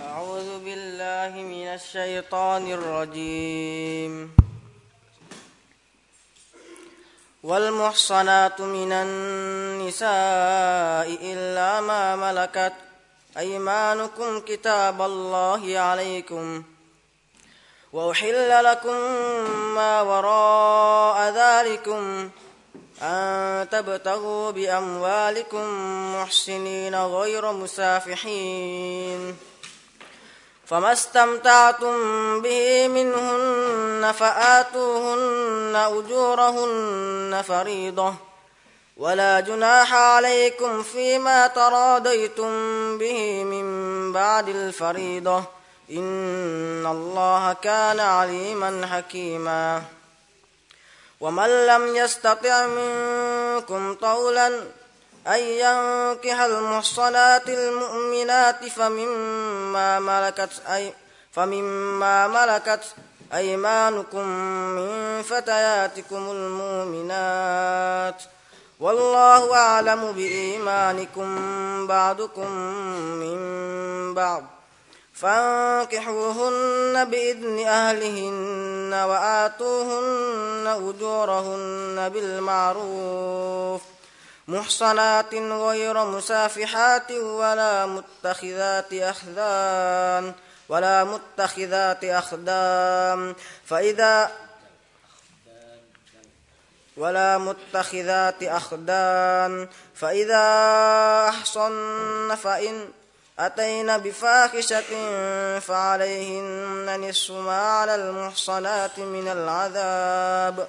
أعوذ بالله من الشيطان الرجيم. والمحصنات من النساء إلا ما ملكت أيمانكم كتاب الله عليكم وأحل لكم ما وراء ذلكم أن تبتغوا بأموالكم محسنين غير مسافحين. فما استمتعتم به منهن فآتوهن أجورهن فريضة. ولا جناح عليكم فيما تراضيتم به من بعد الفريضة. إن الله كان عليما حكيما. ومن لم يستطع منكم طولا أن ينكح المحصنات المؤمنات فمما ملكت أي فمما ملكت أيمانكم من فتياتكم المؤمنات. والله أعلم بإيمانكم بعضكم من بعض. فانكحوهن بإذن أهلهن وآتوهن أجورهن بالمعروف. محصنات غير مسافحات ولا متخذات أخذان ولا متخذات أخدان. فإذا ولا متخذات أخدان. فإذا أحصن فإن أتين بفاحشة فعليهن نصف ما على المحصنات من العذاب.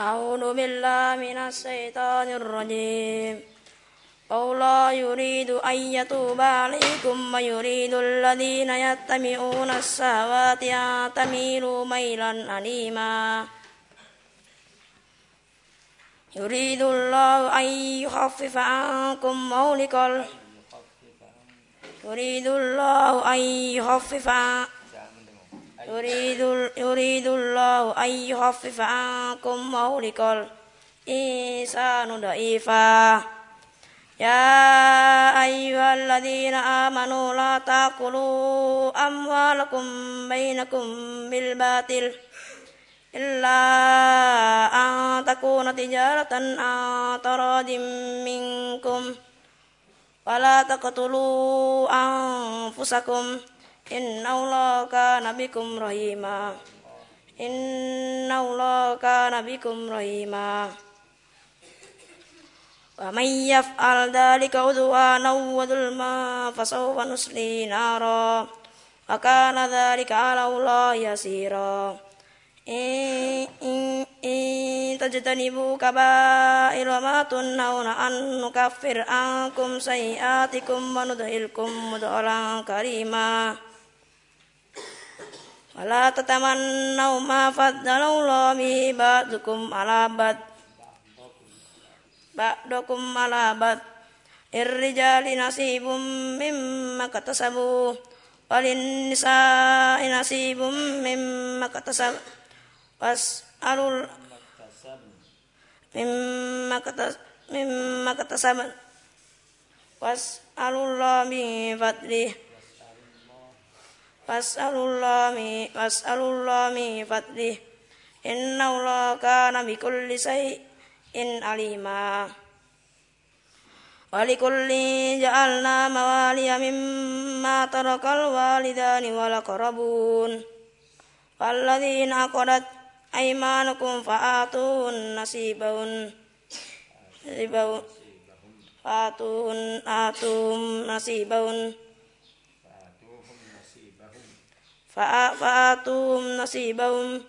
أعوذ بالله من الشيطان الرجيم. والله يريد أن يتوب عليكم ويريد الذين يتبعون الشهوات أن تميلوا ميلا أليما. يريد الله أن يخفف عنكم مولك يريد الله أن يخفف يريد يريد الله أن يخفف عنكم وخلق الإنسان ضعيفا. يا أيها الذين آمنوا لا تأكلوا أموالكم بينكم بالباطل إلا أن تكون تجارة عن تراض منكم ولا تقتلوا أنفسكم إن الله كان بكم رحيما. إن الله كان بكم رحيما. ومن يفعل ذلك عدوانا وظلما فسوف نصلي نارا وكان ذلك على الله يسيرا. إن, إن, إن تجتنبوا كبائر ما تنهون أن نكفر عنكم سيئاتكم وندخلكم مدخلا كريما. ولا تتمنوا ما فضل الله به بعضكم على بعض بعضكم على بعض الرجال نصيب مما اكتسبوا وللنساء نصيب مما اكتسبوا واسألوا مما مما اكتسبوا واسألوا الله من فضله واسألوا الله من واسألوا الله من فضله إن الله كان بكل شيء عليما ولكل جعلنا موالي مما ترك الوالدان والأقربون والذين عقدت أيمانكم فآتوهن نصيبهن فآتوهن آتوهم نصيبهن فآتوهم نصيبهم.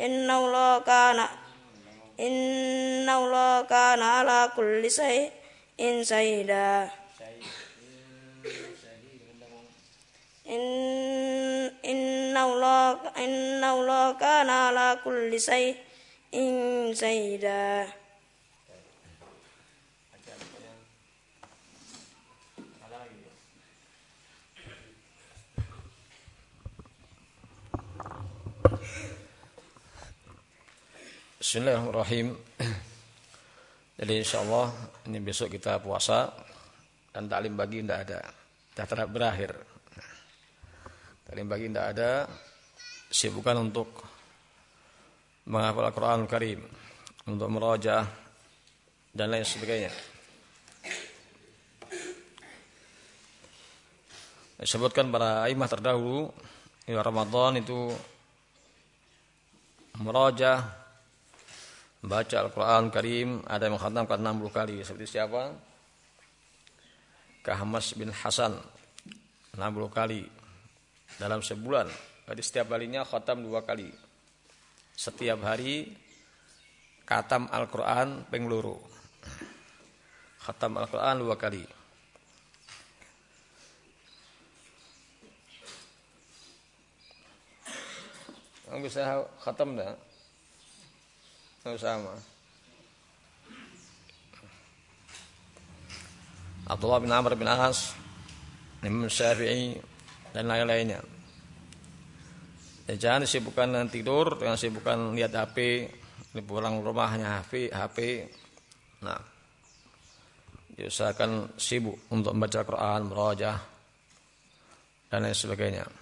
إن الله كان إن الله كان على كل شيء شهيدا. إن إن الله إن الله كان على كل شيء شهيدا. Bismillahirrahmanirrahim. Jadi insya Allah ini besok kita puasa dan taklim bagi tidak ada. Sudah terap berakhir. Taklim bagi tidak ada. Sibukan untuk menghafal Al-Quran Al-Karim. Untuk merajah dan lain sebagainya. Disebutkan para imah terdahulu, Ramadan itu merajah baca Al-Quran Karim ada yang menghatamkan 60 kali. Seperti siapa? Kahmas bin Hasan. 60 kali. Dalam sebulan. Jadi setiap kalinya khatam dua kali. Setiap hari khatam Al-Quran pengluru khatam Al-Quran dua kali. Kamu bisa khatam enggak? Sama Abdullah bin Amr bin As Imam Syafi'i dan lain-lainnya. Ya, jangan disibukkan dengan tidur jangan sibukkan lihat HP pulang rumahnya HP HP nah diusahakan sibuk untuk membaca Quran merojah dan lain sebagainya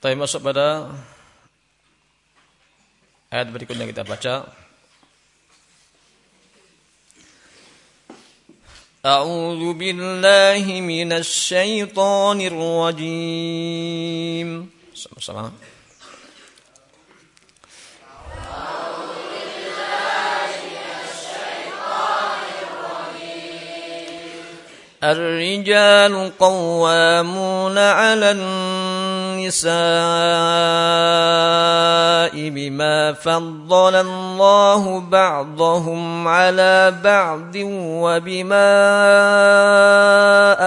Tapi masuk pada ayat berikutnya kita baca. أعوذ بالله من الشيطان الرجيم sama-sama الرجال قوامون على النساء بما فضل الله بعضهم على بعض وبما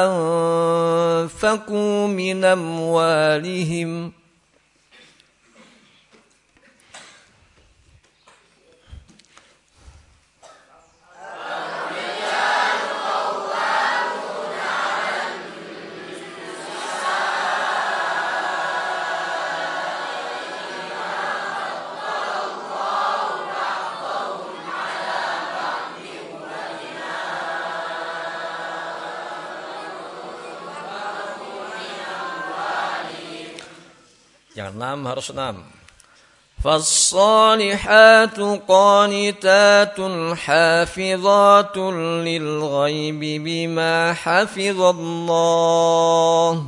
أنفقوا من أموالهم ۖ enam harus enam. فالصالحات قانتات حافظات للغيب بما حفظ الله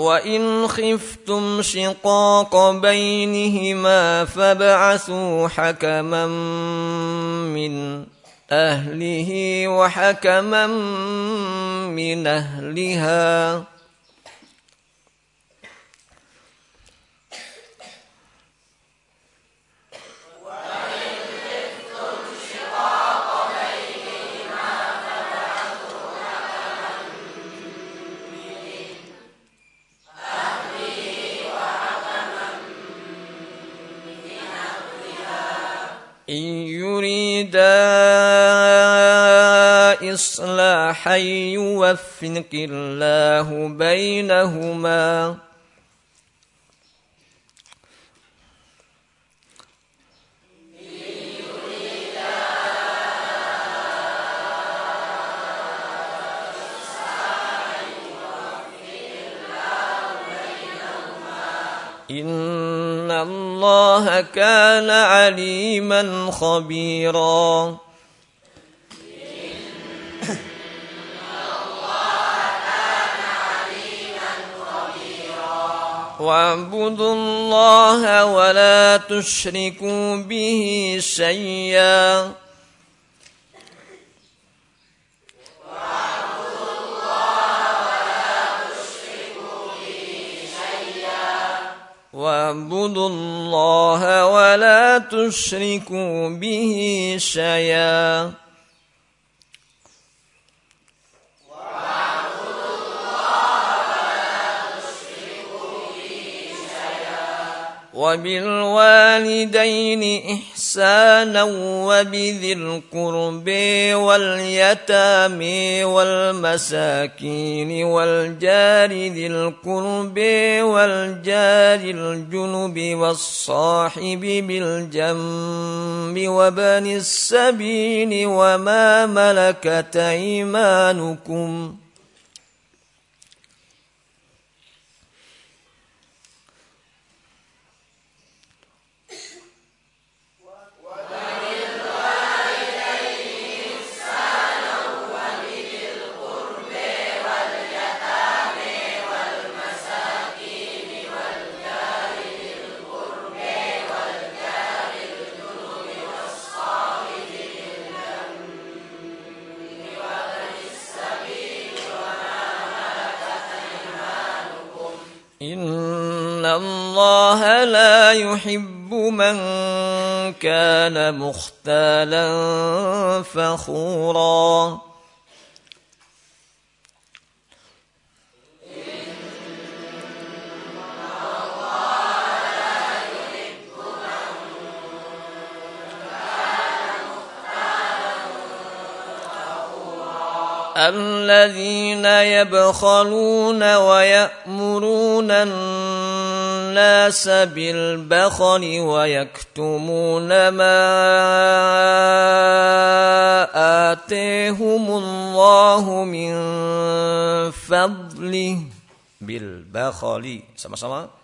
وإن خفتم شقاق بينهما فابعثوا حكما من أهله وحكما من أهلها إن يريدا إصلاحا يوفق الله بينهما كان عليما خبيرا. واعبدوا الله ولا تشركوا به شيئا. واعبدوا الله ولا تشركوا به شيئا. وبالوالدين إحسانا وبذي القرب واليتامى والمساكين والجار ذي القرب والجار الجنب والصاحب بالجنب وبن السبيل وما ملكت أيمانكم ۖ إن الله لا يحب من كان مختالا فخورا الذين يبخلون ويأمرون الناس بالبخل ويكتمون ما آتيهم الله من فضله. بالبخل. Sama-sama.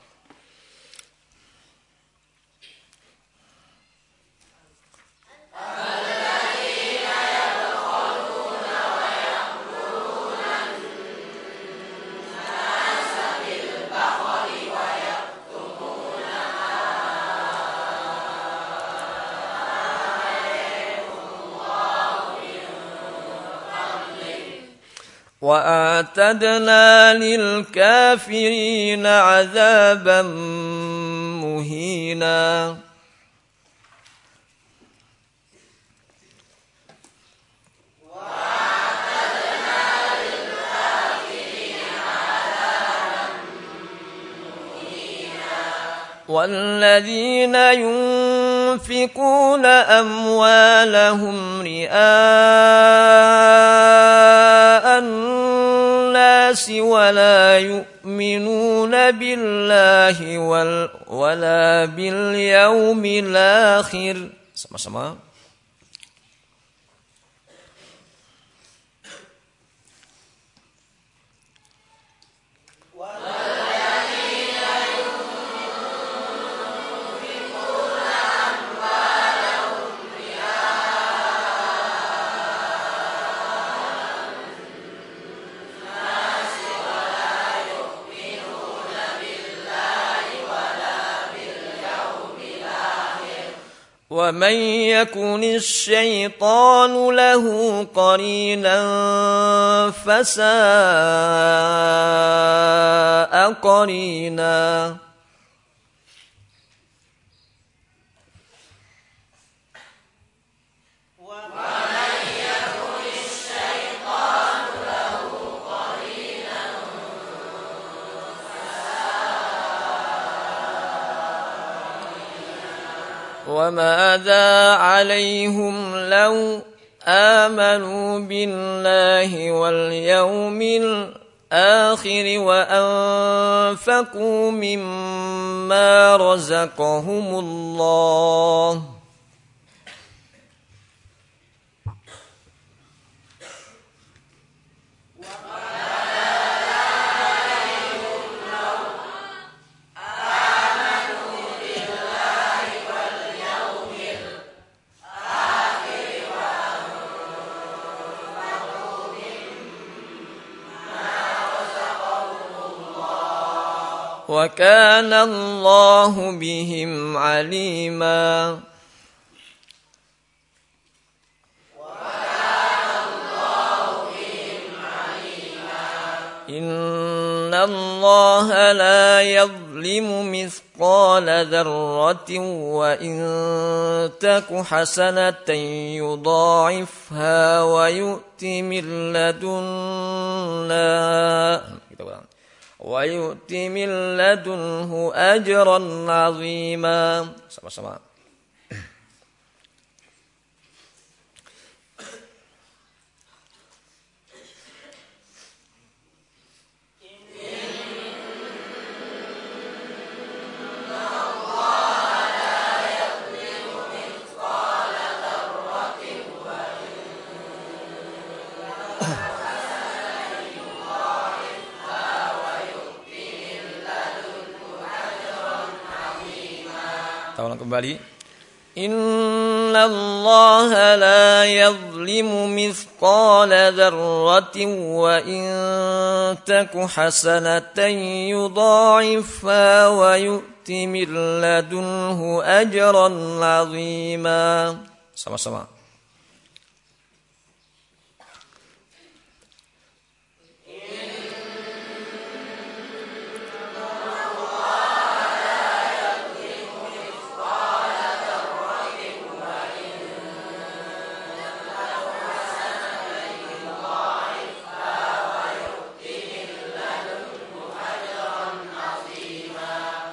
واعتدنا للكافرين عذابا مهينا. والذين ينفقون أموالهم رئاء الناس ولا يؤمنون بالله ولا باليوم الآخر. Sama-sama. ومن يكن الشيطان له قرينا فساء قرينا وماذا عليهم لو آمنوا بالله واليوم الآخر وأنفقوا مما رزقهم الله وكان الله بهم عليما. إن الله لا يظلم مثقال ذرة وإن تك حسنة يضاعفها ويؤت من لدنا. ويؤتي من لدنه أجرا عظيما. sama-sama kembali Inna Allah la yadlimu mithqala dharratin wa in taku hasanatan yudha'ifha wa yu'ti min ladunhu ajran 'azima sama-sama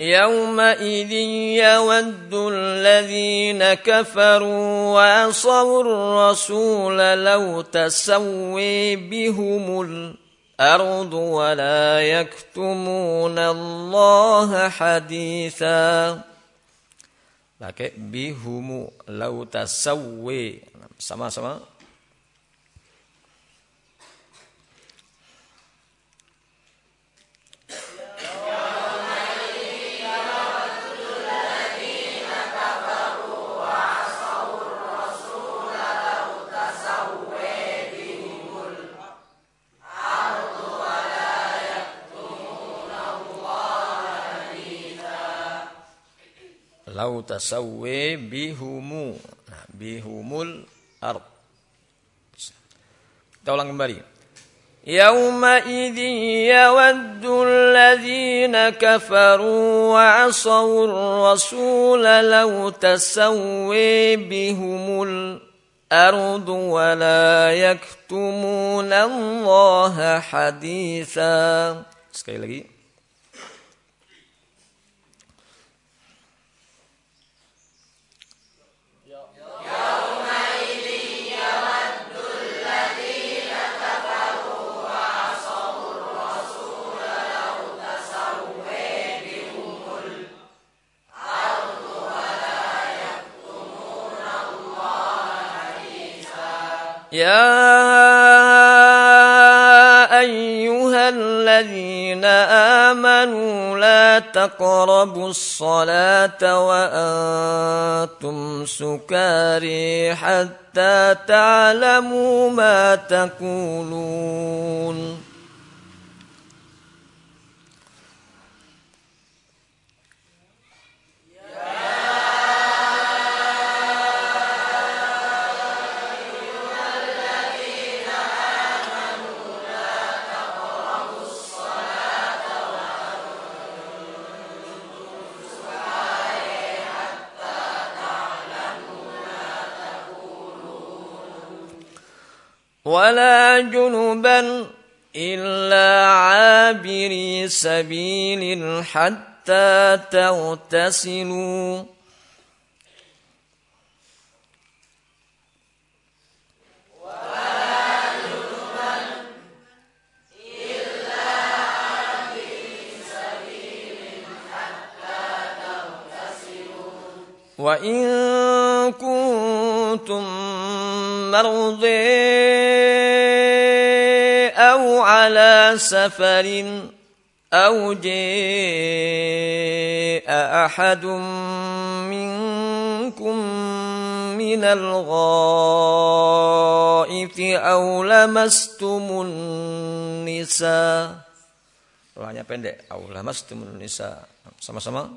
يومئذ يود الذين كفروا وعصوا الرسول لو تسوي بهم الأرض ولا يكتمون الله حديثا. pakai bihumu lau tasawwi sama-sama lau tasawwi bihumu nah, bihumul ard kita ulang kembali. يومئذ يود الذين كفروا وعصوا الرسول لو تسوي بهم الأرض ولا يكتمون الله حديثا. Sekali lagi. يا أيها الذين آمنوا لا تقربوا الصلاة وأنتم سكاري حتى تعلموا ما تقولون. ولا جنبا إلا عابري سبيل حتى تغتسلوا. وإن كنتم مرضي أو على سفر أو جاء أحد منكم من الغائط أو لمستم النساء Doanya pendek. Au lamastumun nisa. Sama-sama.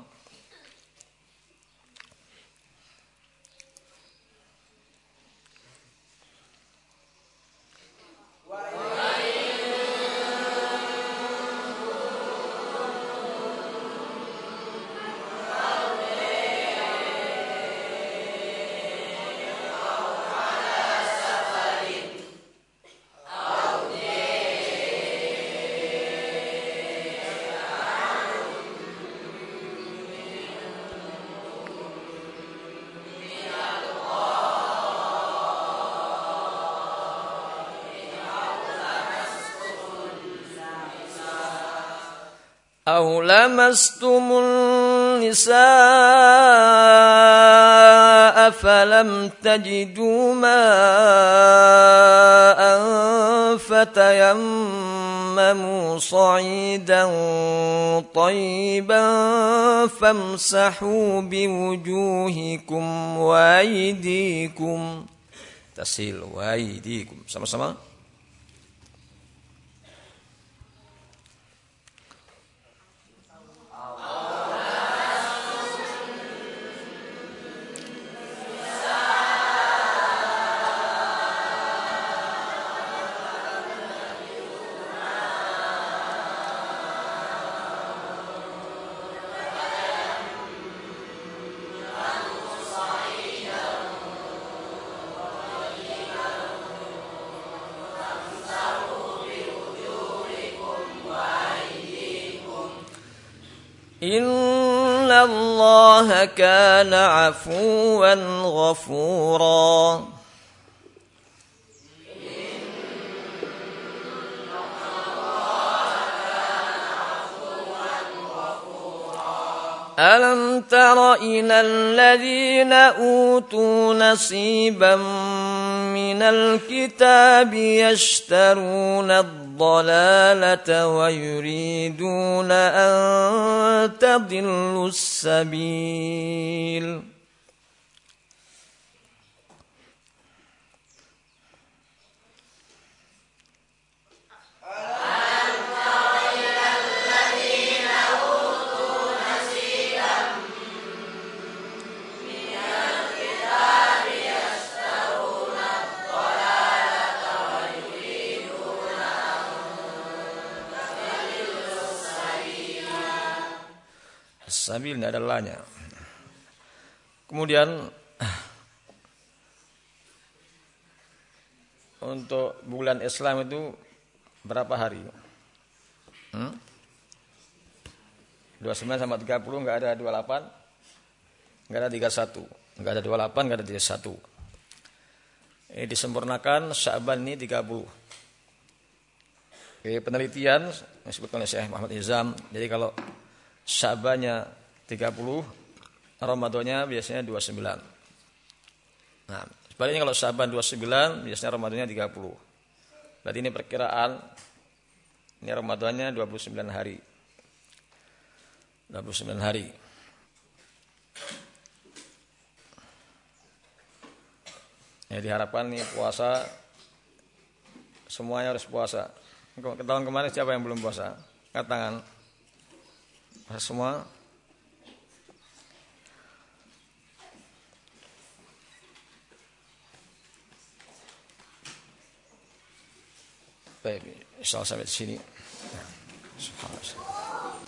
لمستم النساء فلم تجدوا ماء فتيمموا صعيدا طيبا فامسحوا بوجوهكم وأيديكم. تسيل وأيديكم. Sama-sama. إن الله كان عفوا غفورا. ألم تر إلى الذين أوتوا نصيبا من الكتاب يشترون الضلالة ويريدون أن تضلوا السبيل. Sabil tidak ada lanya. Kemudian untuk bulan Islam itu berapa hari? Hmm? 29 sama 30 enggak ada 28 enggak ada 31 enggak ada 28 enggak ada 31 ini disempurnakan Syaban ini 30 Oke, penelitian disebutkan oleh Syekh Muhammad Izam jadi kalau Syabannya 30, Ramadannya biasanya 29. Nah, Sebaliknya kalau Syaban 29, biasanya Ramadannya 30. Berarti ini perkiraan ini Ramadannya 29 hari. 29 hari. Ya diharapkan nih puasa semuanya harus puasa. Tahun kemarin siapa yang belum puasa? Angkat tangan. طيب ان شاء الله سمعت شيء سبحان الله